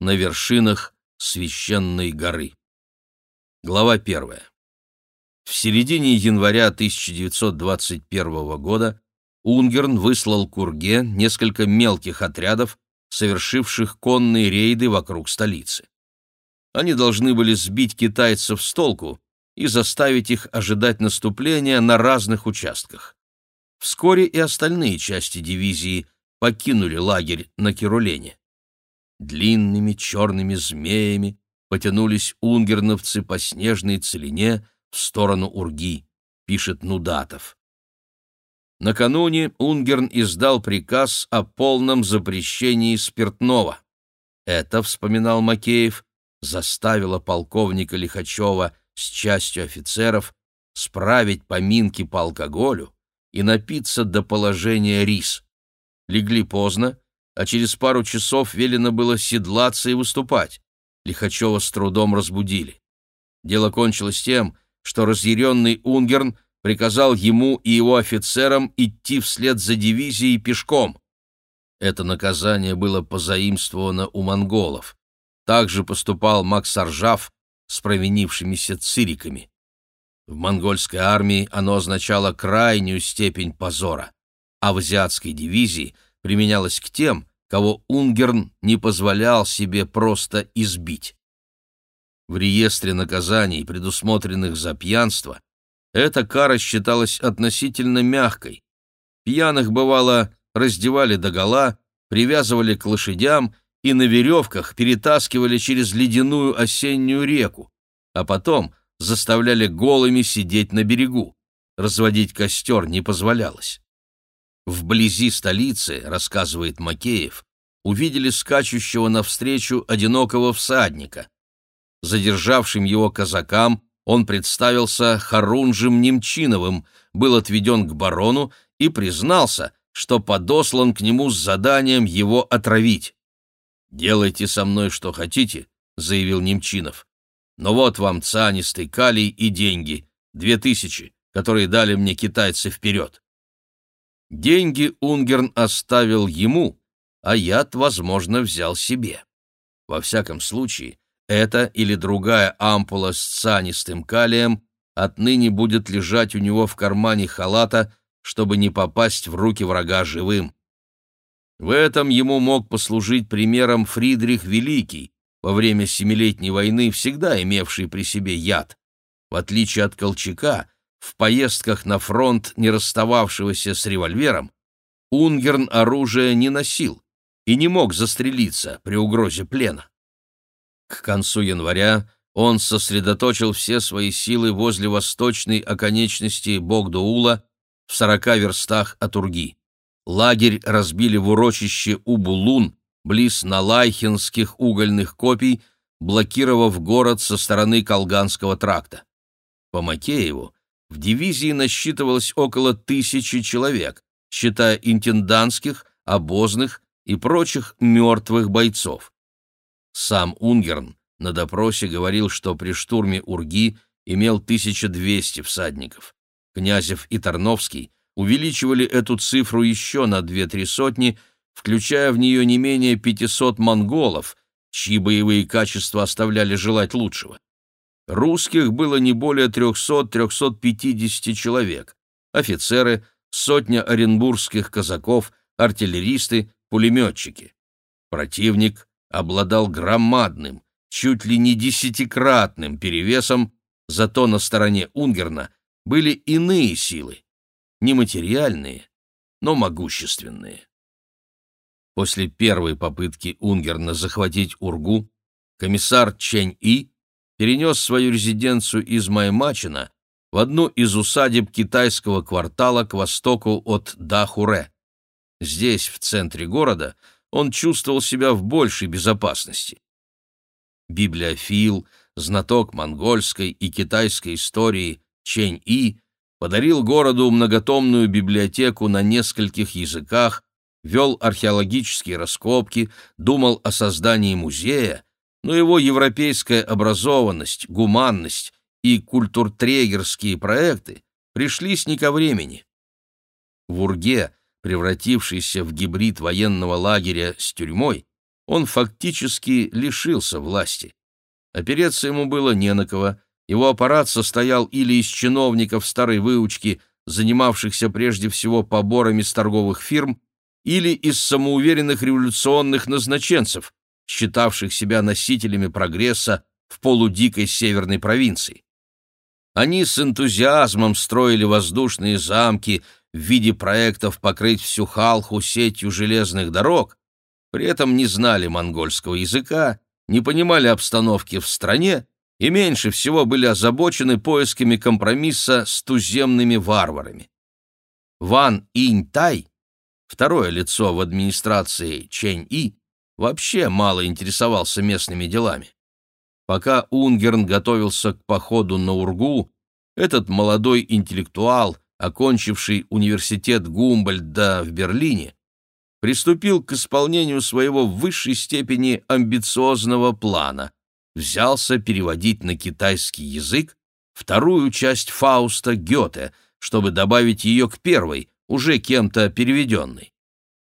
на вершинах священной горы. Глава первая. В середине января 1921 года Унгерн выслал Курге несколько мелких отрядов, совершивших конные рейды вокруг столицы. Они должны были сбить китайцев с толку и заставить их ожидать наступления на разных участках. Вскоре и остальные части дивизии покинули лагерь на Кирулене. Длинными черными змеями потянулись унгерновцы по снежной целине в сторону Урги, пишет Нудатов. Накануне Унгерн издал приказ о полном запрещении спиртного. Это, вспоминал Макеев, заставило полковника Лихачева с частью офицеров справить поминки по алкоголю и напиться до положения рис. Легли поздно, а через пару часов велено было седлаться и выступать. Лихачева с трудом разбудили. Дело кончилось тем, что разъяренный Унгерн приказал ему и его офицерам идти вслед за дивизией пешком. Это наказание было позаимствовано у монголов. Также поступал Максаржав с провинившимися цириками. В монгольской армии оно означало крайнюю степень позора, а в азиатской дивизии применялось к тем, кого Унгерн не позволял себе просто избить. В реестре наказаний, предусмотренных за пьянство, эта кара считалась относительно мягкой. Пьяных, бывало, раздевали догола, привязывали к лошадям и на веревках перетаскивали через ледяную осеннюю реку, а потом заставляли голыми сидеть на берегу. Разводить костер не позволялось. Вблизи столицы, рассказывает Макеев, увидели скачущего навстречу одинокого всадника. Задержавшим его казакам он представился Харунжем Немчиновым, был отведен к барону и признался, что подослан к нему с заданием его отравить. «Делайте со мной что хотите», — заявил Немчинов. «Но вот вам цианистый калий и деньги, две тысячи, которые дали мне китайцы вперед». Деньги Унгерн оставил ему, а яд, возможно, взял себе. Во всяком случае, эта или другая ампула с цианистым калием отныне будет лежать у него в кармане халата, чтобы не попасть в руки врага живым. В этом ему мог послужить примером Фридрих Великий, во время Семилетней войны всегда имевший при себе яд. В отличие от Колчака, в поездках на фронт, не расстававшегося с револьвером, Унгерн оружие не носил и не мог застрелиться при угрозе плена. К концу января он сосредоточил все свои силы возле восточной оконечности Богдуула в сорока верстах от Урги. Лагерь разбили в урочище Убулун, близ Налайхинских угольных копий, блокировав город со стороны Колганского тракта. По Макееву в дивизии насчитывалось около тысячи человек, считая интендантских, обозных и прочих мертвых бойцов. Сам Унгерн на допросе говорил, что при штурме Урги имел 1200 всадников. Князев и Тарновский увеличивали эту цифру еще на две-три сотни, включая в нее не менее 500 монголов, чьи боевые качества оставляли желать лучшего. Русских было не более 300-350 человек, офицеры, сотня оренбургских казаков, артиллеристы, пулеметчики. Противник обладал громадным, чуть ли не десятикратным перевесом, зато на стороне Унгерна были иные силы, нематериальные, но могущественные. После первой попытки Унгерна захватить Ургу, комиссар Чэнь-И перенес свою резиденцию из Маймачина в одну из усадеб китайского квартала к востоку от Дахуре. Здесь, в центре города, он чувствовал себя в большей безопасности. Библиофил, знаток монгольской и китайской истории Чэнь-И подарил городу многотомную библиотеку на нескольких языках, вел археологические раскопки, думал о создании музея, но его европейская образованность, гуманность и культуртрегерские проекты пришлись не ко времени. В Урге, превратившийся в гибрид военного лагеря с тюрьмой, он фактически лишился власти. Опереться ему было не на кого, его аппарат состоял или из чиновников старой выучки, занимавшихся прежде всего поборами с торговых фирм, или из самоуверенных революционных назначенцев, считавших себя носителями прогресса в полудикой северной провинции. Они с энтузиазмом строили воздушные замки в виде проектов покрыть всю Халху сетью железных дорог, при этом не знали монгольского языка, не понимали обстановки в стране и меньше всего были озабочены поисками компромисса с туземными варварами. Ван Инь-Тай, второе лицо в администрации Чэнь-И, вообще мало интересовался местными делами. Пока Унгерн готовился к походу на Ургу, этот молодой интеллектуал, окончивший университет Гумбольда в Берлине, приступил к исполнению своего в высшей степени амбициозного плана, взялся переводить на китайский язык вторую часть Фауста Гёте, чтобы добавить ее к первой, уже кем-то переведенной.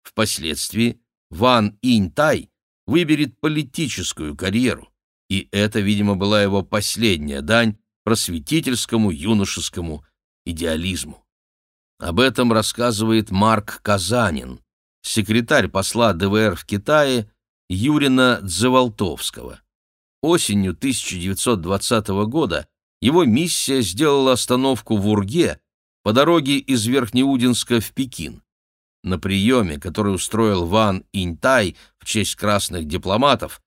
Впоследствии Ван Инь-Тай выберет политическую карьеру и это, видимо, была его последняя дань просветительскому юношескому идеализму. Об этом рассказывает Марк Казанин, секретарь посла ДВР в Китае Юрина Дзеволтовского. Осенью 1920 года его миссия сделала остановку в Урге по дороге из Верхнеудинска в Пекин. На приеме, который устроил Ван Интай в честь красных дипломатов,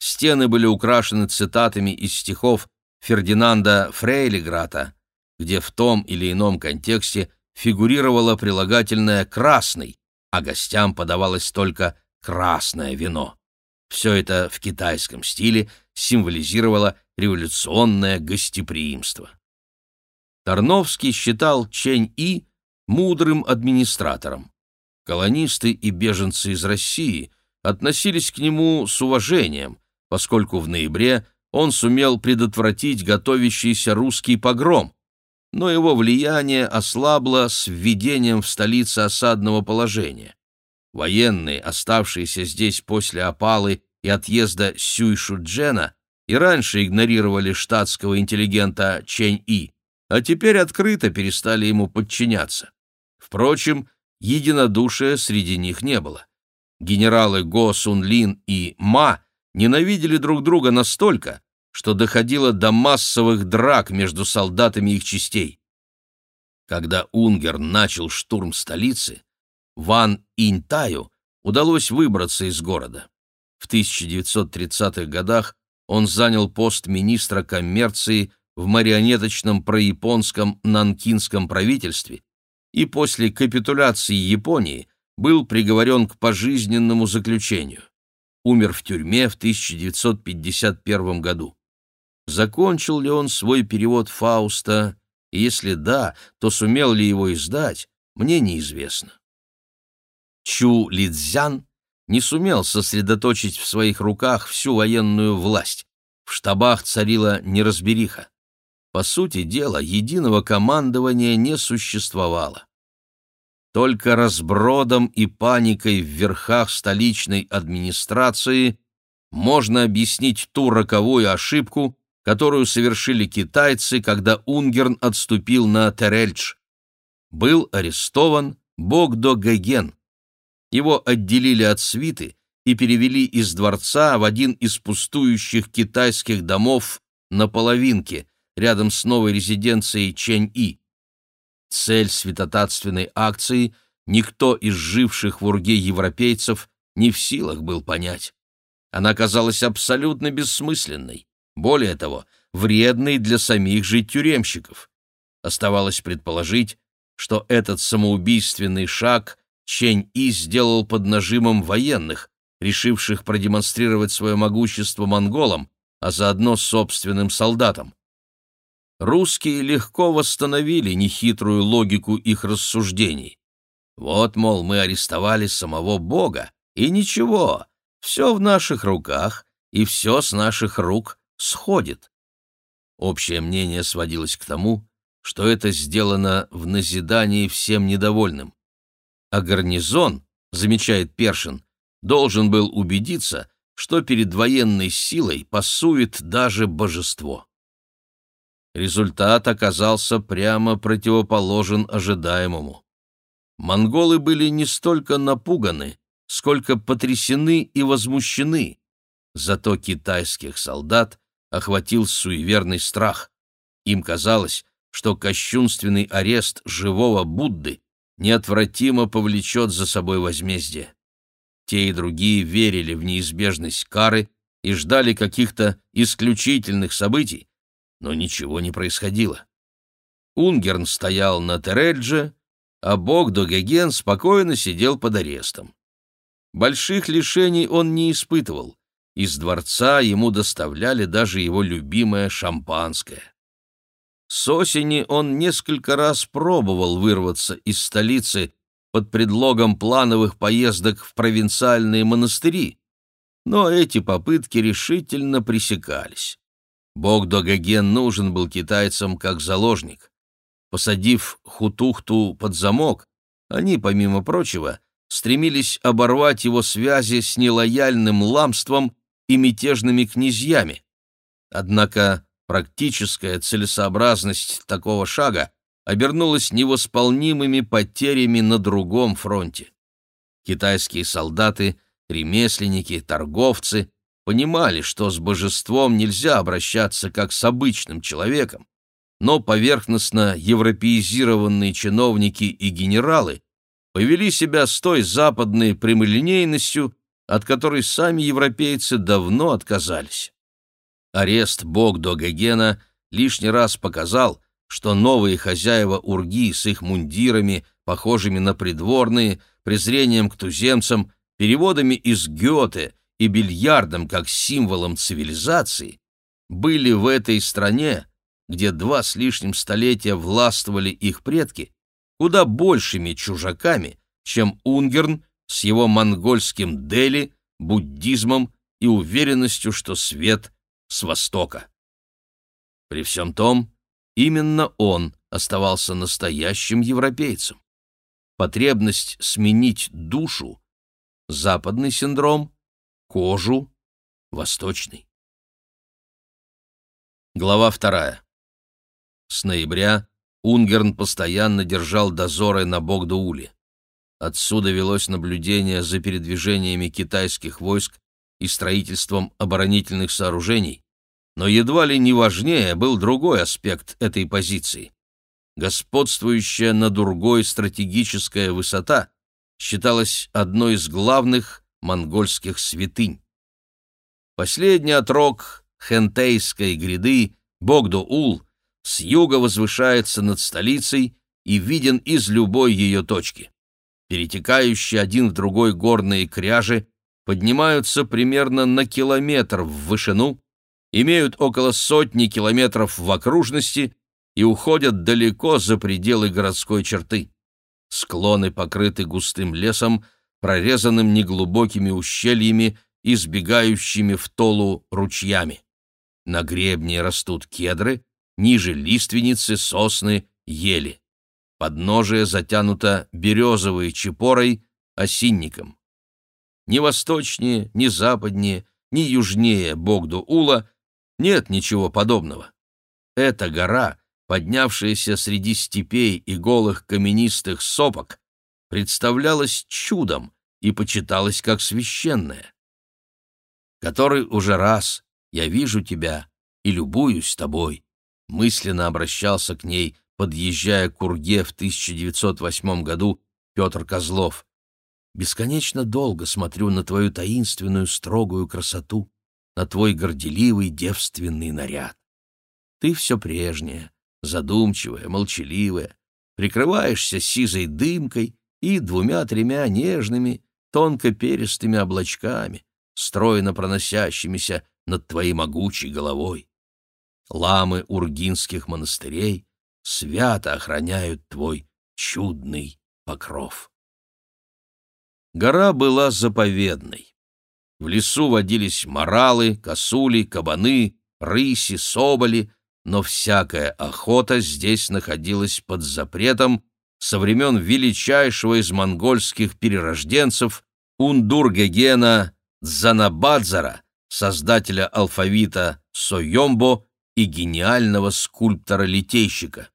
Стены были украшены цитатами из стихов Фердинанда Фрейлиграта, где в том или ином контексте фигурировало прилагательное «красный», а гостям подавалось только «красное вино». Все это в китайском стиле символизировало революционное гостеприимство. Тарновский считал Чэнь-И мудрым администратором. Колонисты и беженцы из России относились к нему с уважением, поскольку в ноябре он сумел предотвратить готовящийся русский погром, но его влияние ослабло с введением в столице осадного положения. Военные, оставшиеся здесь после опалы и отъезда Сюйшуджена, и раньше игнорировали штатского интеллигента Чэнь-И, а теперь открыто перестали ему подчиняться. Впрочем, единодушия среди них не было. Генералы Го Сун Лин и Ма ненавидели друг друга настолько, что доходило до массовых драк между солдатами их частей. Когда Унгер начал штурм столицы, Ван Интаю удалось выбраться из города. В 1930-х годах он занял пост министра коммерции в марионеточном прояпонском нанкинском правительстве и после капитуляции Японии был приговорен к пожизненному заключению умер в тюрьме в 1951 году. Закончил ли он свой перевод Фауста, и если да, то сумел ли его издать, мне неизвестно. Чу Лидзян не сумел сосредоточить в своих руках всю военную власть. В штабах царила неразбериха. По сути дела, единого командования не существовало. Только разбродом и паникой в верхах столичной администрации можно объяснить ту роковую ошибку, которую совершили китайцы, когда Унгерн отступил на Терельдж. Был арестован Богдо Геген. Его отделили от свиты и перевели из дворца в один из пустующих китайских домов на половинке, рядом с новой резиденцией Чэнь-И. Цель святотатственной акции никто из живших в Урге европейцев не в силах был понять. Она казалась абсолютно бессмысленной, более того, вредной для самих же тюремщиков. Оставалось предположить, что этот самоубийственный шаг Чень-И сделал под нажимом военных, решивших продемонстрировать свое могущество монголам, а заодно собственным солдатам русские легко восстановили нехитрую логику их рассуждений. Вот, мол, мы арестовали самого Бога, и ничего, все в наших руках, и все с наших рук сходит. Общее мнение сводилось к тому, что это сделано в назидании всем недовольным. А гарнизон, замечает Першин, должен был убедиться, что перед военной силой пасует даже божество. Результат оказался прямо противоположен ожидаемому. Монголы были не столько напуганы, сколько потрясены и возмущены. Зато китайских солдат охватил суеверный страх. Им казалось, что кощунственный арест живого Будды неотвратимо повлечет за собой возмездие. Те и другие верили в неизбежность кары и ждали каких-то исключительных событий, но ничего не происходило. Унгерн стоял на Тередже, а Богдо Геген спокойно сидел под арестом. Больших лишений он не испытывал. Из дворца ему доставляли даже его любимое шампанское. С осени он несколько раз пробовал вырваться из столицы под предлогом плановых поездок в провинциальные монастыри, но эти попытки решительно пресекались. Богдо-Гоген нужен был китайцам как заложник. Посадив Хутухту под замок, они, помимо прочего, стремились оборвать его связи с нелояльным ламством и мятежными князьями. Однако практическая целесообразность такого шага обернулась невосполнимыми потерями на другом фронте. Китайские солдаты, ремесленники, торговцы понимали, что с божеством нельзя обращаться как с обычным человеком, но поверхностно европеизированные чиновники и генералы повели себя с той западной прямолинейностью, от которой сами европейцы давно отказались. Арест Богдо Гогена лишний раз показал, что новые хозяева Урги с их мундирами, похожими на придворные, презрением к туземцам, переводами из Гёте и бильярдом как символом цивилизации, были в этой стране, где два с лишним столетия властвовали их предки, куда большими чужаками, чем Унгерн с его монгольским Дели, буддизмом и уверенностью, что свет с востока. При всем том, именно он оставался настоящим европейцем. Потребность сменить душу — западный синдром, кожу — восточный. Глава вторая. С ноября Унгерн постоянно держал дозоры на Богдууле. Отсюда велось наблюдение за передвижениями китайских войск и строительством оборонительных сооружений, но едва ли не важнее был другой аспект этой позиции. Господствующая над Ургой стратегическая высота считалась одной из главных монгольских святынь. Последний отрог Хентейской гряды, Богдо-Ул, с юга возвышается над столицей и виден из любой ее точки. Перетекающие один в другой горные кряжи поднимаются примерно на километр в вышину, имеют около сотни километров в окружности и уходят далеко за пределы городской черты. Склоны покрыты густым лесом, прорезанным неглубокими ущельями и сбегающими в толу ручьями. На гребне растут кедры, ниже лиственницы, сосны, ели. Подножие затянуто березовой чепорой, осинником. Ни восточнее, ни западнее, ни южнее Богду-Ула нет ничего подобного. Эта гора, поднявшаяся среди степей и голых каменистых сопок, представлялась чудом и почиталась как священная. Который уже раз я вижу тебя и любуюсь тобой, мысленно обращался к ней, подъезжая к Урге в 1908 году Петр Козлов. Бесконечно долго смотрю на твою таинственную строгую красоту, на твой горделивый девственный наряд. Ты все прежняя, задумчивая, молчаливая, прикрываешься сизой дымкой и двумя-тремя нежными, тонко перистыми облачками, стройно проносящимися над твоей могучей головой. Ламы ургинских монастырей свято охраняют твой чудный покров. Гора была заповедной. В лесу водились моралы, косули, кабаны, рыси, соболи, но всякая охота здесь находилась под запретом со времен величайшего из монгольских перерожденцев Ундургегена Дзанабадзара, создателя алфавита Сойомбо и гениального скульптора-литейщика.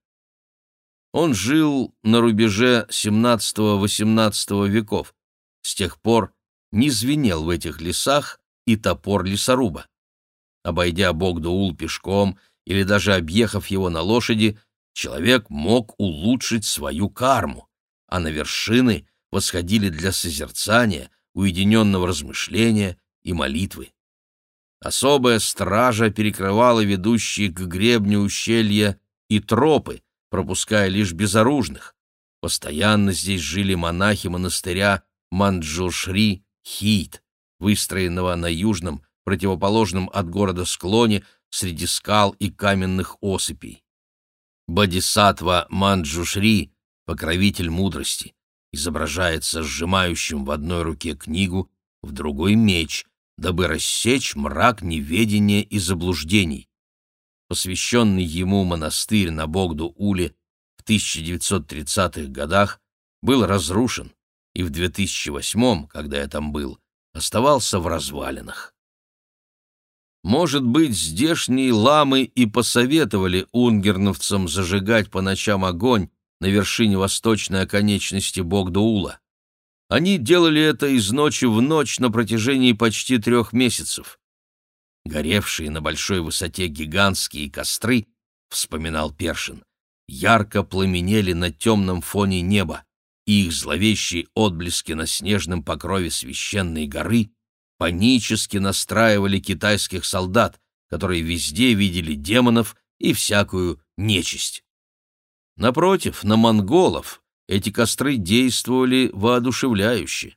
Он жил на рубеже XVII-XVIII веков. С тех пор не звенел в этих лесах и топор лесоруба. Обойдя Богдуул пешком или даже объехав его на лошади, человек мог улучшить свою карму, а на вершины восходили для созерцания, уединенного размышления и молитвы. Особая стража перекрывала ведущие к гребню ущелья и тропы, пропуская лишь безоружных. Постоянно здесь жили монахи монастыря Манджушри-Хит, выстроенного на южном, противоположном от города склоне среди скал и каменных осыпей. Бодисатва Манджушри, покровитель мудрости, изображается сжимающим в одной руке книгу, в другой — меч, дабы рассечь мрак неведения и заблуждений. Посвященный ему монастырь на Богду-Уле в 1930-х годах был разрушен, и в 2008 когда я там был, оставался в развалинах. Может быть, здешние ламы и посоветовали унгерновцам зажигать по ночам огонь на вершине восточной оконечности Богдуула. Они делали это из ночи в ночь на протяжении почти трех месяцев. Горевшие на большой высоте гигантские костры, вспоминал Першин, ярко пламенели на темном фоне неба, и их зловещие отблески на снежном покрове священной горы панически настраивали китайских солдат, которые везде видели демонов и всякую нечисть. Напротив, на монголов эти костры действовали воодушевляюще.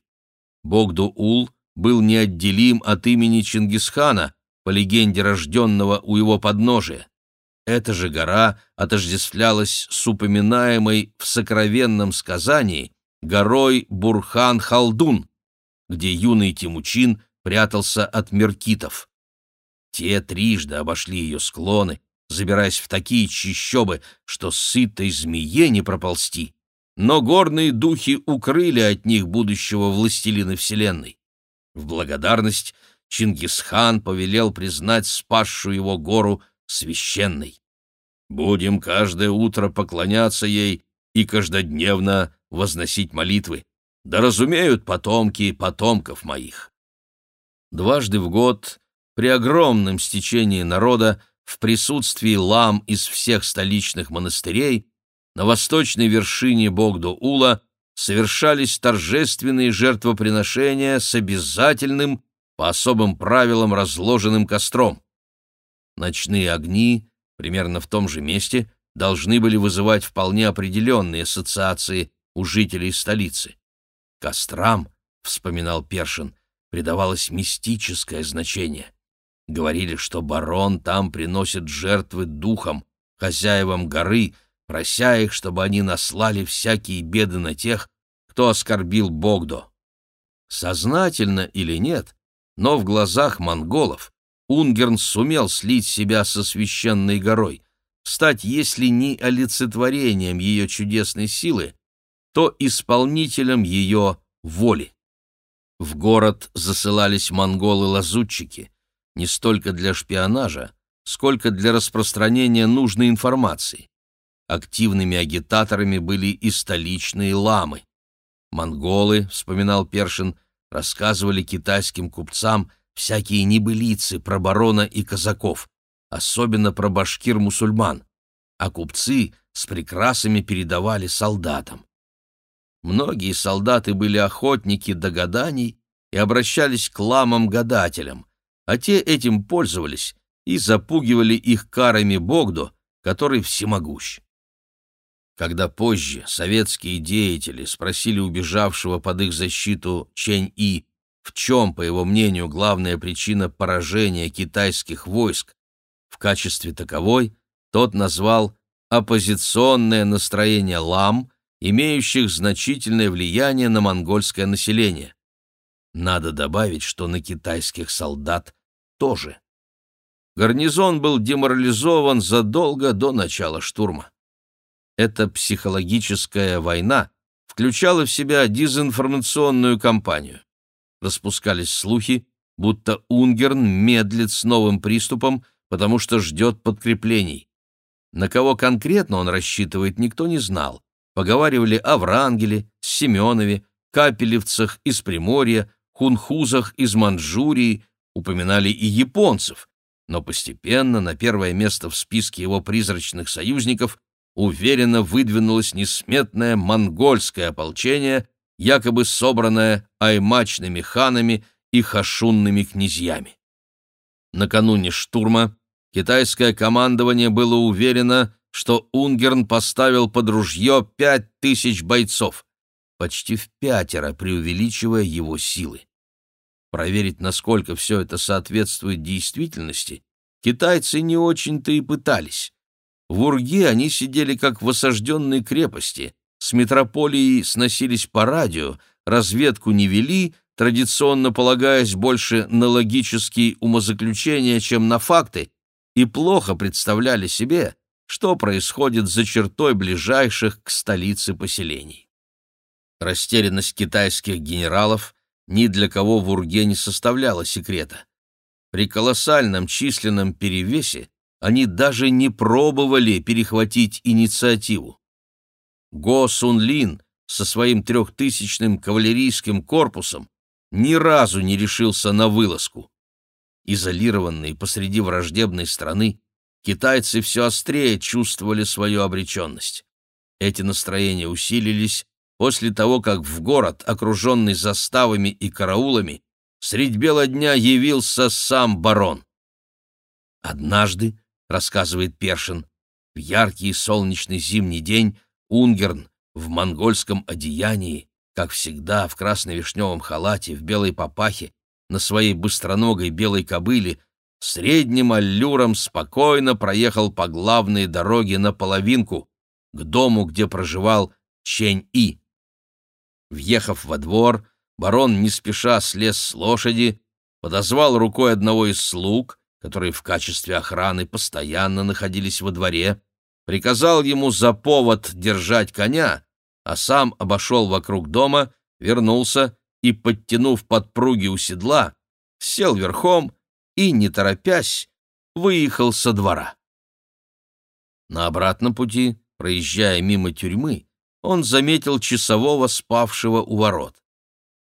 Богду-Ул был неотделим от имени Чингисхана, по легенде рожденного у его подножия. Эта же гора отождествлялась с упоминаемой в сокровенном сказании горой Бурхан-Халдун, где юный Тимучин прятался от меркитов. Те трижды обошли ее склоны, забираясь в такие чищобы, что сытой змее не проползти. Но горные духи укрыли от них будущего властелина вселенной. В благодарность Чингисхан повелел признать спасшую его гору священной. «Будем каждое утро поклоняться ей и каждодневно возносить молитвы. Да разумеют потомки потомков моих». Дважды в год, при огромном стечении народа, в присутствии лам из всех столичных монастырей, на восточной вершине Богдо-Ула совершались торжественные жертвоприношения с обязательным, по особым правилам разложенным костром. Ночные огни, примерно в том же месте, должны были вызывать вполне определенные ассоциации у жителей столицы. Кострам, вспоминал Першин, придавалось мистическое значение. Говорили, что барон там приносит жертвы духам, хозяевам горы, прося их, чтобы они наслали всякие беды на тех, кто оскорбил Богдо. Сознательно или нет, но в глазах монголов Унгерн сумел слить себя со священной горой, стать, если не олицетворением ее чудесной силы, то исполнителем ее воли. В город засылались монголы-лазутчики, не столько для шпионажа, сколько для распространения нужной информации. Активными агитаторами были и столичные ламы. Монголы, вспоминал Першин, рассказывали китайским купцам всякие небылицы про барона и казаков, особенно про башкир-мусульман, а купцы с прикрасами передавали солдатам. Многие солдаты были охотники до гаданий и обращались к ламам-гадателям, а те этим пользовались и запугивали их карами Богдо, который всемогущ. Когда позже советские деятели спросили убежавшего под их защиту Чэнь-И, в чем, по его мнению, главная причина поражения китайских войск, в качестве таковой тот назвал оппозиционное настроение лам имеющих значительное влияние на монгольское население. Надо добавить, что на китайских солдат тоже. Гарнизон был деморализован задолго до начала штурма. Эта психологическая война включала в себя дезинформационную кампанию. распускались слухи, будто Унгерн медлит с новым приступом, потому что ждет подкреплений. На кого конкретно он рассчитывает, никто не знал. Поговаривали о Врангеле, Семенове, Капелевцах из Приморья, Хунхузах из Манчжурии, упоминали и японцев, но постепенно на первое место в списке его призрачных союзников уверенно выдвинулось несметное монгольское ополчение, якобы собранное аймачными ханами и хашунными князьями. Накануне штурма китайское командование было уверено, что Унгерн поставил под ружье пять тысяч бойцов, почти в пятеро преувеличивая его силы. Проверить, насколько все это соответствует действительности, китайцы не очень-то и пытались. В Урге они сидели как в осажденной крепости, с метрополией сносились по радио, разведку не вели, традиционно полагаясь больше на логические умозаключения, чем на факты, и плохо представляли себе, что происходит за чертой ближайших к столице поселений. Растерянность китайских генералов ни для кого в Урге не составляла секрета. При колоссальном численном перевесе они даже не пробовали перехватить инициативу. Го Сун Лин со своим трехтысячным кавалерийским корпусом ни разу не решился на вылазку. Изолированные посреди враждебной страны, китайцы все острее чувствовали свою обреченность. Эти настроения усилились после того, как в город, окруженный заставами и караулами, средь бела дня явился сам барон. Однажды, рассказывает Першин, в яркий солнечный зимний день Унгерн в монгольском одеянии, как всегда, в красно-вишневом халате, в белой папахе, на своей быстроногой белой кобыле, средним аллюром спокойно проехал по главной дороге на половинку, к дому, где проживал Чень-И. Въехав во двор, барон не спеша слез с лошади, подозвал рукой одного из слуг, которые в качестве охраны постоянно находились во дворе, приказал ему за повод держать коня, а сам обошел вокруг дома, вернулся и, подтянув подпруги у седла, сел верхом и, не торопясь, выехал со двора. На обратном пути, проезжая мимо тюрьмы, он заметил часового, спавшего у ворот.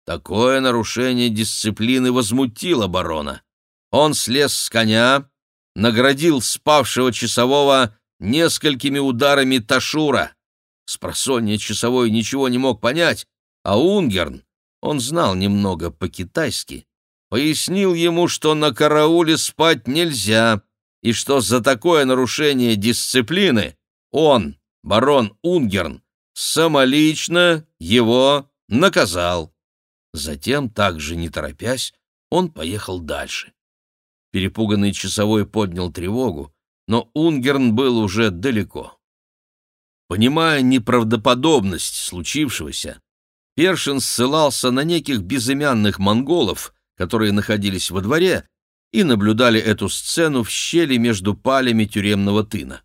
Такое нарушение дисциплины возмутило барона. Он слез с коня, наградил спавшего часового несколькими ударами ташура. Спросонья часовой ничего не мог понять, а Унгерн, он знал немного по-китайски, пояснил ему, что на карауле спать нельзя, и что за такое нарушение дисциплины он, барон Унгерн, самолично его наказал. Затем, также не торопясь, он поехал дальше. Перепуганный часовой поднял тревогу, но Унгерн был уже далеко. Понимая неправдоподобность случившегося, Першин ссылался на неких безымянных монголов, которые находились во дворе и наблюдали эту сцену в щели между палями тюремного тына.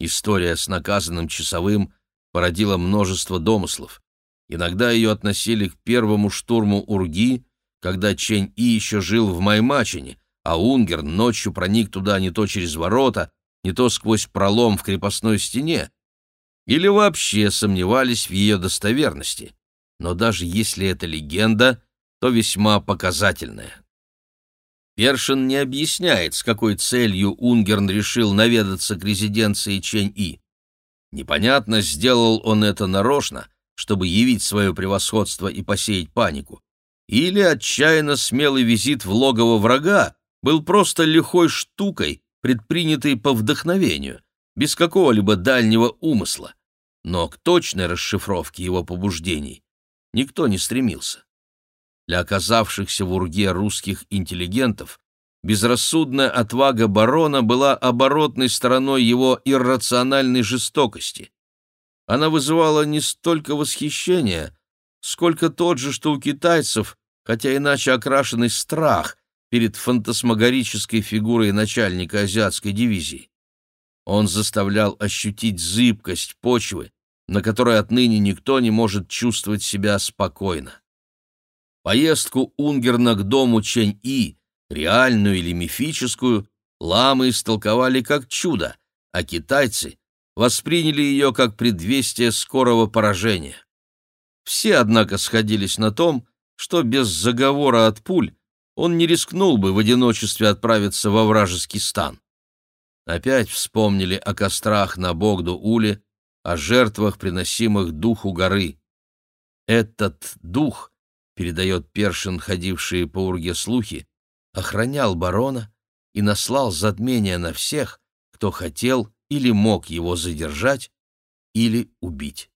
История с наказанным часовым породила множество домыслов. Иногда ее относили к первому штурму Урги, когда Чень-И еще жил в Маймачине, а Унгер ночью проник туда не то через ворота, не то сквозь пролом в крепостной стене, или вообще сомневались в ее достоверности. Но даже если это легенда, то весьма показательная. Першин не объясняет, с какой целью Унгерн решил наведаться к резиденции Чень-И. Непонятно, сделал он это нарочно, чтобы явить свое превосходство и посеять панику, или отчаянно смелый визит в логово врага был просто лихой штукой, предпринятой по вдохновению, без какого-либо дальнего умысла. Но к точной расшифровке его побуждений никто не стремился. Для оказавшихся в Урге русских интеллигентов безрассудная отвага барона была оборотной стороной его иррациональной жестокости. Она вызывала не столько восхищение, сколько тот же, что у китайцев, хотя иначе окрашенный страх перед фантасмагорической фигурой начальника азиатской дивизии. Он заставлял ощутить зыбкость почвы, на которой отныне никто не может чувствовать себя спокойно. Поездку Унгерна к дому Чэнь-И, реальную или мифическую, ламы истолковали как чудо, а китайцы восприняли ее как предвестие скорого поражения. Все, однако, сходились на том, что без заговора от пуль он не рискнул бы в одиночестве отправиться во вражеский стан. Опять вспомнили о кострах на Богду-Уле, о жертвах, приносимых духу горы. Этот дух, передает Першин, ходившие по Урге слухи, охранял барона и наслал затмение на всех, кто хотел или мог его задержать или убить.